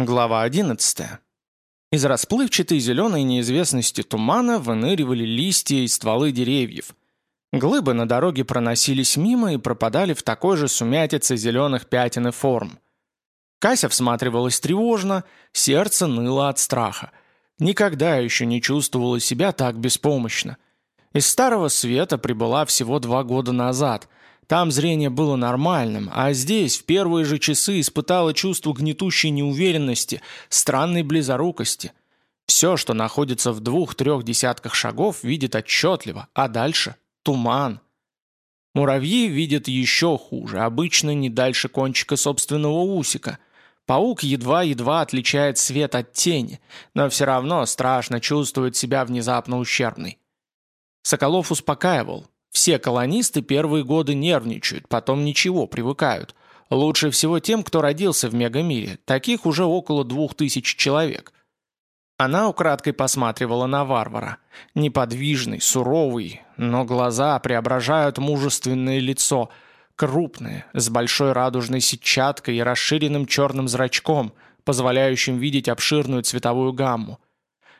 Глава 11. Из расплывчатой зеленой неизвестности тумана выныривали листья и стволы деревьев. Глыбы на дороге проносились мимо и пропадали в такой же сумятице зеленых пятен и форм. Кася всматривалась тревожно, сердце ныло от страха. Никогда еще не чувствовала себя так беспомощно. Из Старого Света прибыла всего два года назад – там зрение было нормальным, а здесь в первые же часы испытала чувство гнетущей неуверенности, странной близорукости. Все, что находится в двух-трех десятках шагов, видит отчетливо, а дальше – туман. Муравьи видят еще хуже, обычно не дальше кончика собственного усика. Паук едва-едва отличает свет от тени, но все равно страшно чувствует себя внезапно ущербной. Соколов успокаивал, все колонисты первые годы нервничают, потом ничего, привыкают. Лучше всего тем, кто родился в мегамире, таких уже около двух тысяч человек. Она украдкой посматривала на варвара. Неподвижный, суровый, но глаза преображают мужественное лицо, крупное, с большой радужной сетчаткой и расширенным черным зрачком, позволяющим видеть обширную цветовую гамму.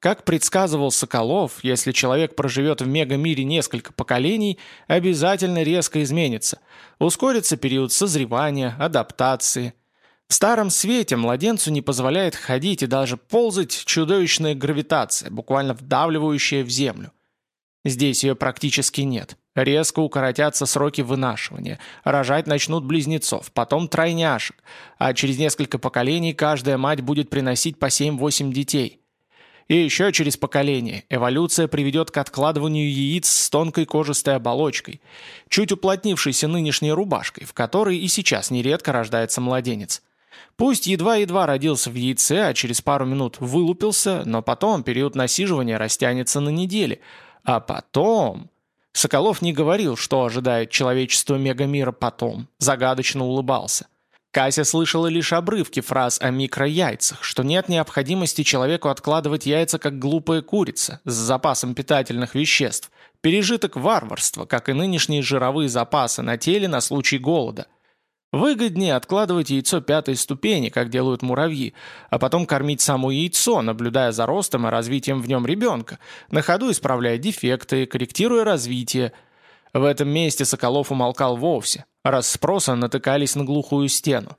Как предсказывал Соколов, если человек проживет в мегамире несколько поколений, обязательно резко изменится. Ускорится период созревания, адаптации. В старом свете младенцу не позволяет ходить и даже ползать чудовищная гравитация, буквально вдавливающая в землю. Здесь ее практически нет. Резко укоротятся сроки вынашивания. Рожать начнут близнецов, потом тройняшек. А через несколько поколений каждая мать будет приносить по 7-8 детей. И еще через поколение эволюция приведет к откладыванию яиц с тонкой кожистой оболочкой, чуть уплотнившейся нынешней рубашкой, в которой и сейчас нередко рождается младенец. Пусть едва-едва родился в яйце, а через пару минут вылупился, но потом период насиживания растянется на недели. А потом... Соколов не говорил, что ожидает человечество мегамира потом, загадочно улыбался. Кася слышала лишь обрывки фраз о микрояйцах, что нет необходимости человеку откладывать яйца как глупая курица с запасом питательных веществ, пережиток варварства, как и нынешние жировые запасы на теле на случай голода. Выгоднее откладывать яйцо пятой ступени, как делают муравьи, а потом кормить само яйцо, наблюдая за ростом и развитием в нем ребенка, на ходу исправляя дефекты, корректируя развитие – в этом месте Соколов умолкал вовсе, раз спроса натыкались на глухую стену.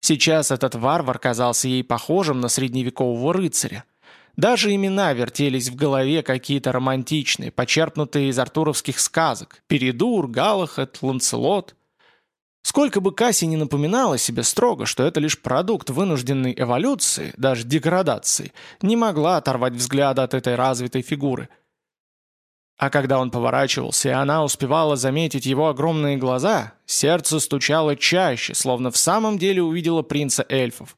Сейчас этот варвар казался ей похожим на средневекового рыцаря. Даже имена вертелись в голове какие-то романтичные, почерпнутые из артуровских сказок. Передур, Галахет, Ланцелот. Сколько бы Касси не напоминала себе строго, что это лишь продукт вынужденной эволюции, даже деградации, не могла оторвать взгляда от этой развитой фигуры – а когда он поворачивался, и она успевала заметить его огромные глаза, сердце стучало чаще, словно в самом деле увидела принца эльфов.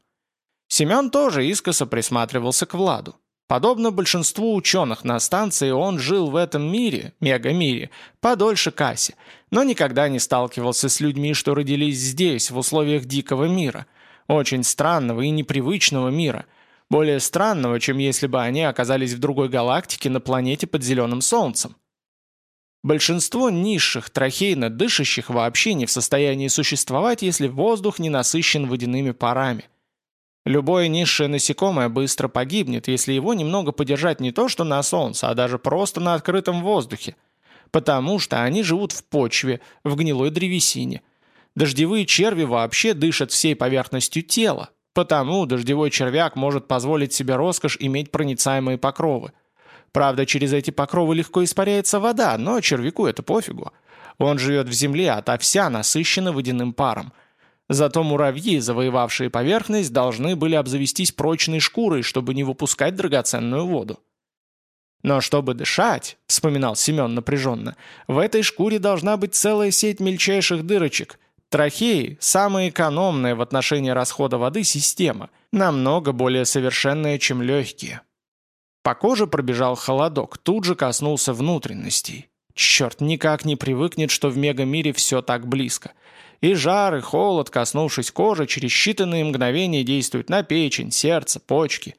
Семен тоже искоса присматривался к Владу. Подобно большинству ученых на станции, он жил в этом мире, мегамире, подольше Касси, но никогда не сталкивался с людьми, что родились здесь, в условиях дикого мира, очень странного и непривычного мира – более странного, чем если бы они оказались в другой галактике на планете под зеленым солнцем. Большинство низших, трахейно дышащих вообще не в состоянии существовать, если воздух не насыщен водяными парами. Любое низшее насекомое быстро погибнет, если его немного подержать не то что на солнце, а даже просто на открытом воздухе. Потому что они живут в почве, в гнилой древесине. Дождевые черви вообще дышат всей поверхностью тела, Потому дождевой червяк может позволить себе роскошь иметь проницаемые покровы. Правда, через эти покровы легко испаряется вода, но червяку это пофигу. Он живет в земле, а та вся насыщена водяным паром. Зато муравьи, завоевавшие поверхность, должны были обзавестись прочной шкурой, чтобы не выпускать драгоценную воду. «Но чтобы дышать», — вспоминал Семен напряженно, — «в этой шкуре должна быть целая сеть мельчайших дырочек, Трахеи – самая экономная в отношении расхода воды система, намного более совершенная, чем легкие. По коже пробежал холодок, тут же коснулся внутренностей. Черт, никак не привыкнет, что в мегамире все так близко. И жар, и холод, коснувшись кожи, через считанные мгновения действуют на печень, сердце, почки.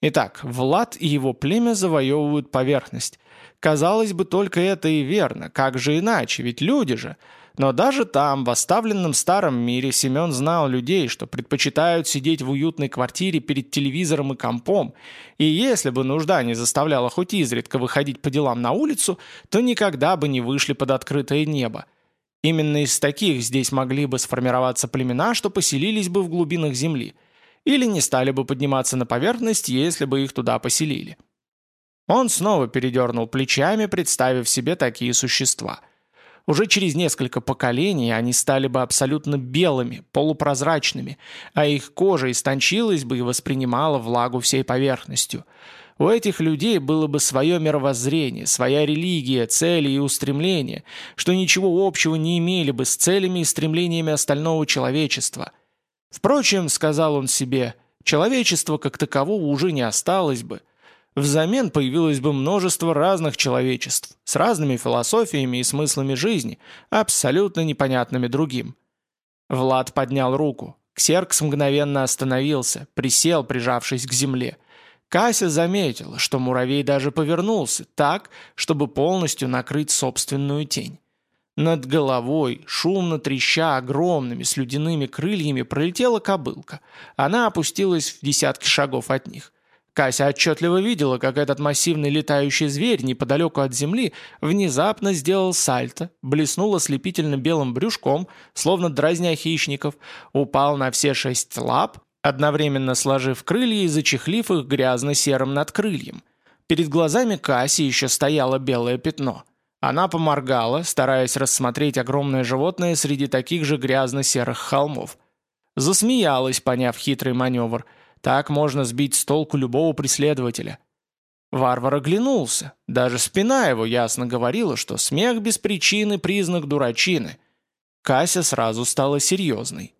Итак, Влад и его племя завоевывают поверхность. Казалось бы, только это и верно. Как же иначе? Ведь люди же – Но даже там, в оставленном старом мире, Семен знал людей, что предпочитают сидеть в уютной квартире перед телевизором и компом, и если бы нужда не заставляла хоть изредка выходить по делам на улицу, то никогда бы не вышли под открытое небо. Именно из таких здесь могли бы сформироваться племена, что поселились бы в глубинах земли, или не стали бы подниматься на поверхность, если бы их туда поселили. Он снова передернул плечами, представив себе такие существа – уже через несколько поколений они стали бы абсолютно белыми, полупрозрачными, а их кожа истончилась бы и воспринимала влагу всей поверхностью. У этих людей было бы свое мировоззрение, своя религия, цели и устремления, что ничего общего не имели бы с целями и стремлениями остального человечества. Впрочем, сказал он себе, человечества как такового уже не осталось бы, Взамен появилось бы множество разных человечеств, с разными философиями и смыслами жизни, абсолютно непонятными другим. Влад поднял руку. Ксеркс мгновенно остановился, присел, прижавшись к земле. Кася заметила, что муравей даже повернулся так, чтобы полностью накрыть собственную тень. Над головой, шумно треща огромными слюдяными крыльями, пролетела кобылка. Она опустилась в десятки шагов от них. Кася отчетливо видела, как этот массивный летающий зверь неподалеку от земли внезапно сделал сальто, блеснул ослепительно белым брюшком, словно дразня хищников, упал на все шесть лап, одновременно сложив крылья и зачехлив их грязно-серым надкрыльем. Перед глазами Касси еще стояло белое пятно. Она поморгала, стараясь рассмотреть огромное животное среди таких же грязно-серых холмов. Засмеялась, поняв хитрый маневр – так можно сбить с толку любого преследователя. Варвар оглянулся. Даже спина его ясно говорила, что смех без причины – признак дурачины. Кася сразу стала серьезной.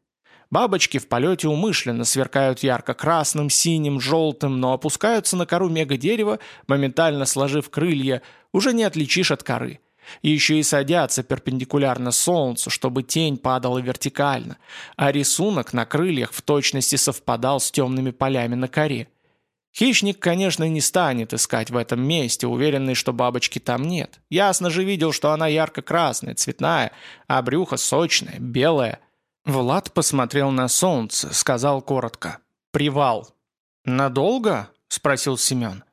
Бабочки в полете умышленно сверкают ярко-красным, синим, желтым, но опускаются на кору мегадерева, моментально сложив крылья, уже не отличишь от коры – еще и садятся перпендикулярно Солнцу, чтобы тень падала вертикально, а рисунок на крыльях в точности совпадал с темными полями на коре. Хищник, конечно, не станет искать в этом месте, уверенный, что бабочки там нет. Ясно же видел, что она ярко-красная, цветная, а брюхо сочное, белое. Влад посмотрел на солнце, сказал коротко. «Привал». «Надолго?» – спросил Семен.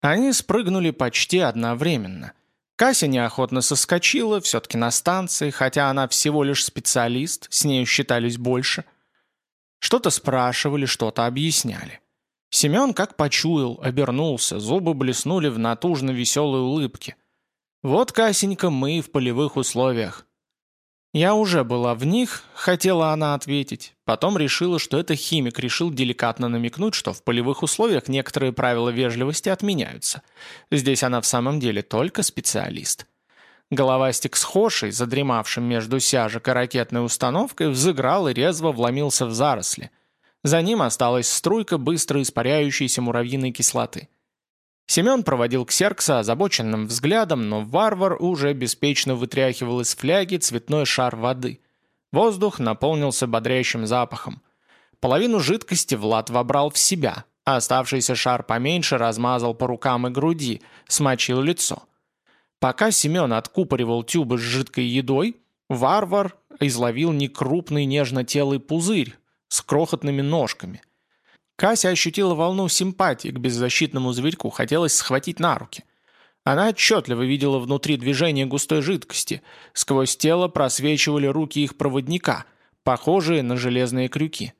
Они спрыгнули почти одновременно – Кася неохотно соскочила, все-таки на станции, хотя она всего лишь специалист, с нею считались больше. Что-то спрашивали, что-то объясняли. Семен как почуял, обернулся, зубы блеснули в натужно веселой улыбке. «Вот, Касенька, мы в полевых условиях. «Я уже была в них», — хотела она ответить. Потом решила, что это химик решил деликатно намекнуть, что в полевых условиях некоторые правила вежливости отменяются. Здесь она в самом деле только специалист. Головастик с Хошей, задремавшим между сяжек и ракетной установкой, взыграл и резво вломился в заросли. За ним осталась струйка быстро испаряющейся муравьиной кислоты. Семен проводил Ксеркса озабоченным взглядом, но варвар уже беспечно вытряхивал из фляги цветной шар воды. Воздух наполнился бодрящим запахом. Половину жидкости Влад вобрал в себя, а оставшийся шар поменьше размазал по рукам и груди, смочил лицо. Пока Семен откупоривал тюбы с жидкой едой, варвар изловил некрупный нежно-телый пузырь с крохотными ножками – Кася ощутила волну симпатии к беззащитному зверьку, хотелось схватить на руки. Она отчетливо видела внутри движение густой жидкости. Сквозь тело просвечивали руки их проводника, похожие на железные крюки.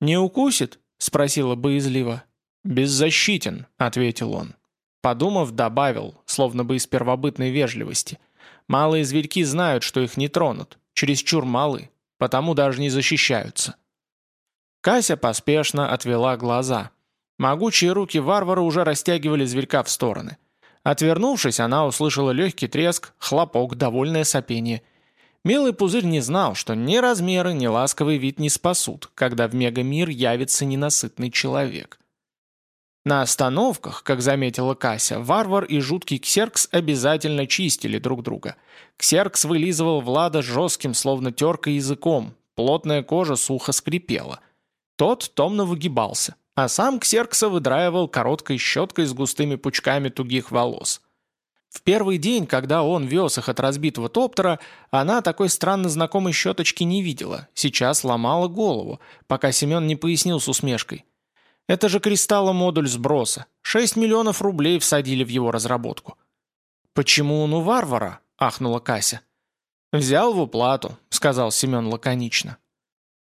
«Не укусит?» — спросила боязливо. «Беззащитен», — ответил он. Подумав, добавил, словно бы из первобытной вежливости. «Малые зверьки знают, что их не тронут, чересчур малы, потому даже не защищаются». Кася поспешно отвела глаза. Могучие руки варвара уже растягивали зверька в стороны. Отвернувшись, она услышала легкий треск, хлопок, довольное сопение. Милый пузырь не знал, что ни размеры, ни ласковый вид не спасут, когда в мегамир явится ненасытный человек. На остановках, как заметила Кася, варвар и жуткий ксеркс обязательно чистили друг друга. Ксеркс вылизывал Влада жестким, словно теркой языком, плотная кожа сухо скрипела – тот томно выгибался, а сам Ксеркса выдраивал короткой щеткой с густыми пучками тугих волос. В первый день, когда он вез их от разбитого топтера, она такой странно знакомой щеточки не видела, сейчас ломала голову, пока Семен не пояснил с усмешкой. Это же кристалломодуль сброса. 6 миллионов рублей всадили в его разработку. «Почему он у варвара?» – ахнула Кася. «Взял в уплату», – сказал Семен лаконично.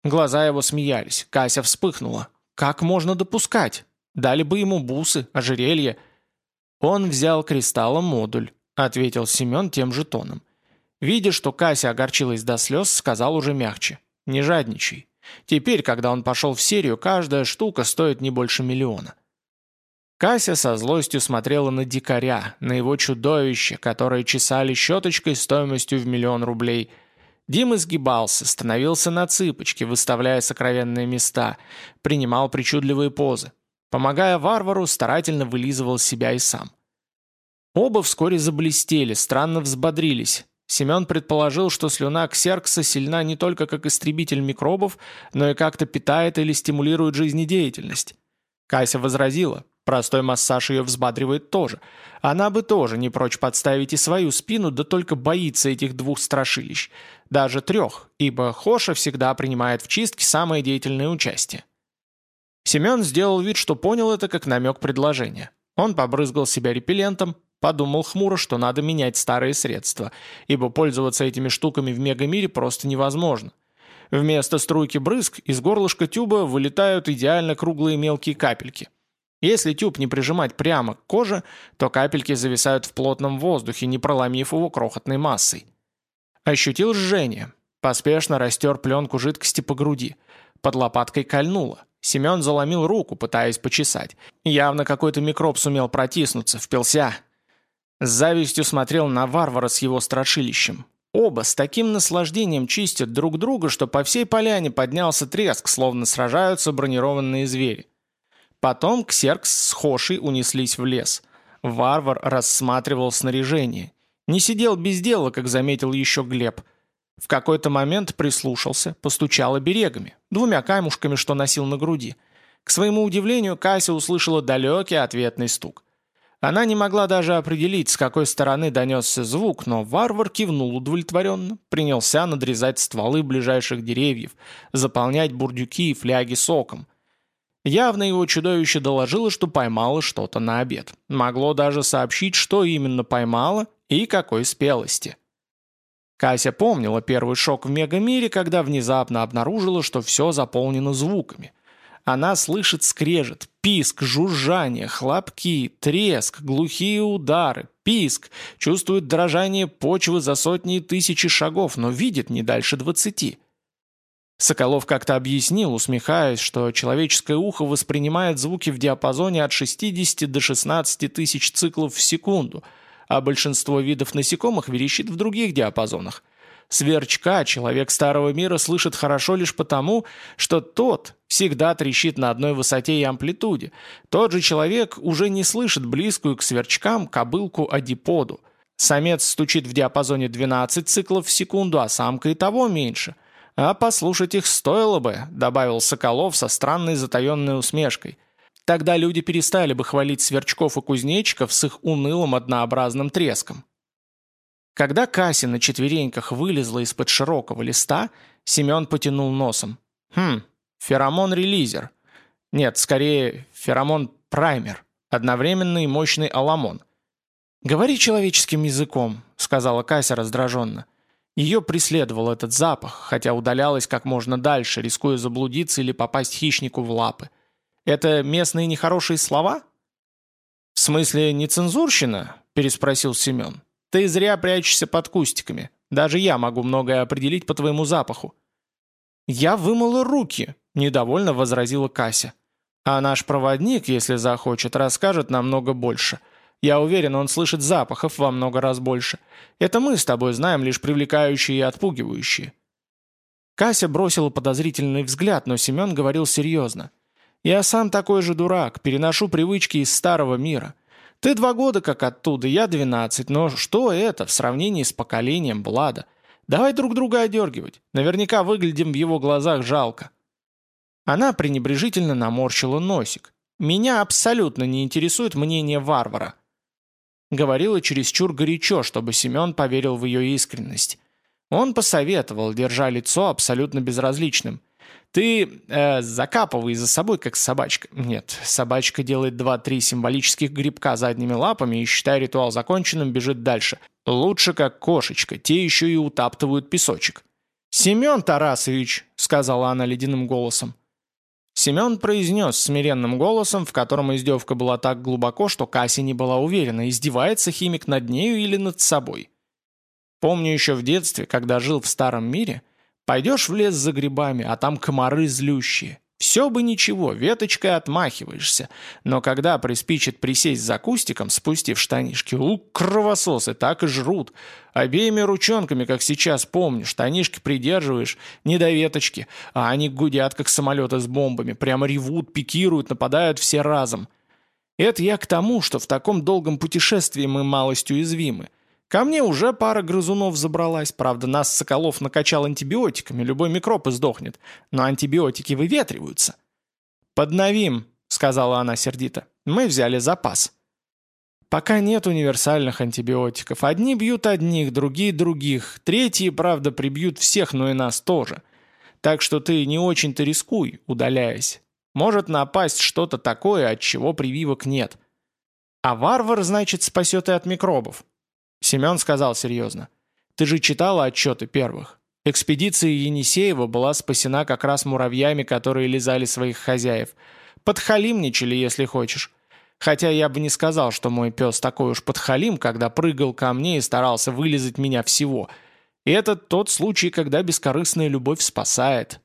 Глаза его смеялись, Кася вспыхнула. «Как можно допускать? Дали бы ему бусы, ожерелье». «Он взял кристалломодуль», – ответил Семен тем же тоном. Видя, что Кася огорчилась до слез, сказал уже мягче. «Не жадничай. Теперь, когда он пошел в серию, каждая штука стоит не больше миллиона. Кася со злостью смотрела на дикаря, на его чудовище, которое чесали щеточкой стоимостью в миллион рублей. Дим изгибался, становился на цыпочки, выставляя сокровенные места, принимал причудливые позы. Помогая варвару, старательно вылизывал себя и сам. Оба вскоре заблестели, странно взбодрились. Семен предположил, что слюна ксеркса сильна не только как истребитель микробов, но и как-то питает или стимулирует жизнедеятельность. Кася возразила, простой массаж ее взбадривает тоже. Она бы тоже не прочь подставить и свою спину, да только боится этих двух страшилищ. Даже трех, ибо Хоша всегда принимает в чистке самое деятельное участие. Семен сделал вид, что понял это как намек предложения. Он побрызгал себя репеллентом, Подумал хмуро, что надо менять старые средства, ибо пользоваться этими штуками в мегамире просто невозможно. Вместо струйки брызг из горлышка тюба вылетают идеально круглые мелкие капельки. Если тюб не прижимать прямо к коже, то капельки зависают в плотном воздухе, не проломив его крохотной массой. Ощутил жжение. Поспешно растер пленку жидкости по груди. Под лопаткой кольнуло. Семен заломил руку, пытаясь почесать. Явно какой-то микроб сумел протиснуться, впился. С завистью смотрел на варвара с его страшилищем. Оба с таким наслаждением чистят друг друга, что по всей поляне поднялся треск, словно сражаются бронированные звери. Потом Ксеркс с Хошей унеслись в лес. Варвар рассматривал снаряжение. Не сидел без дела, как заметил еще Глеб. В какой-то момент прислушался, постучал оберегами, двумя камушками, что носил на груди. К своему удивлению, Кася услышала далекий ответный стук. Она не могла даже определить, с какой стороны донесся звук, но варвар кивнул удовлетворенно, принялся надрезать стволы ближайших деревьев, заполнять бурдюки и фляги соком. Явно его чудовище доложило, что поймало что-то на обед. Могло даже сообщить, что именно поймало и какой спелости. Кася помнила первый шок в мегамире, когда внезапно обнаружила, что все заполнено звуками. Она слышит скрежет, писк, жужжание, хлопки, треск, глухие удары, писк, чувствует дрожание почвы за сотни и тысячи шагов, но видит не дальше двадцати. Соколов как-то объяснил, усмехаясь, что человеческое ухо воспринимает звуки в диапазоне от 60 до 16 тысяч циклов в секунду, а большинство видов насекомых верещит в других диапазонах – Сверчка человек старого мира слышит хорошо лишь потому, что тот всегда трещит на одной высоте и амплитуде. Тот же человек уже не слышит близкую к сверчкам кобылку-адиподу. Самец стучит в диапазоне 12 циклов в секунду, а самка и того меньше. А послушать их стоило бы, добавил Соколов со странной затаенной усмешкой. Тогда люди перестали бы хвалить сверчков и кузнечиков с их унылым однообразным треском. Когда Кася на четвереньках вылезла из-под широкого листа, Семен потянул носом. «Хм, феромон-релизер. Нет, скорее, феромон-праймер. Одновременный мощный аламон». «Говори человеческим языком», — сказала Кася раздраженно. Ее преследовал этот запах, хотя удалялась как можно дальше, рискуя заблудиться или попасть хищнику в лапы. «Это местные нехорошие слова?» «В смысле, нецензурщина?» – переспросил Семен. Ты зря прячешься под кустиками. Даже я могу многое определить по твоему запаху». «Я вымыла руки», – недовольно возразила Кася. «А наш проводник, если захочет, расскажет намного больше. Я уверен, он слышит запахов во много раз больше. Это мы с тобой знаем лишь привлекающие и отпугивающие». Кася бросила подозрительный взгляд, но Семен говорил серьезно. «Я сам такой же дурак, переношу привычки из старого мира. Ты два года как оттуда, я двенадцать, но что это в сравнении с поколением Блада? Давай друг друга одергивать. Наверняка выглядим в его глазах жалко». Она пренебрежительно наморщила носик. «Меня абсолютно не интересует мнение варвара». Говорила чересчур горячо, чтобы Семен поверил в ее искренность. Он посоветовал, держа лицо абсолютно безразличным. «Ты э, закапывай за собой, как собачка». Нет, собачка делает два-три символических грибка задними лапами и, считая ритуал законченным, бежит дальше. Лучше, как кошечка, те еще и утаптывают песочек. «Семен Тарасович», — сказала она ледяным голосом. Семен произнес смиренным голосом, в котором издевка была так глубоко, что Кася не была уверена, издевается химик над нею или над собой. Помню еще в детстве, когда жил в старом мире, пойдешь в лес за грибами, а там комары злющие. Все бы ничего, веточкой отмахиваешься, но когда приспичит присесть за кустиком, спустив штанишки, у, кровососы так и жрут. Обеими ручонками, как сейчас помню, штанишки придерживаешь, не до веточки, а они гудят, как самолеты с бомбами, прямо ревут, пикируют, нападают все разом. Это я к тому, что в таком долгом путешествии мы малость уязвимы. Ко мне уже пара грызунов забралась, правда, нас Соколов накачал антибиотиками, любой микроб издохнет, но антибиотики выветриваются. «Подновим», — сказала она сердито, — «мы взяли запас». Пока нет универсальных антибиотиков. Одни бьют одних, другие других. Третьи, правда, прибьют всех, но и нас тоже. Так что ты не очень-то рискуй, удаляясь. Может напасть что-то такое, от чего прививок нет. А варвар, значит, спасет и от микробов. Семен сказал серьезно. «Ты же читала отчеты первых. Экспедиция Енисеева была спасена как раз муравьями, которые лизали своих хозяев. Подхалимничали, если хочешь. Хотя я бы не сказал, что мой пес такой уж подхалим, когда прыгал ко мне и старался вылезать меня всего. И это тот случай, когда бескорыстная любовь спасает.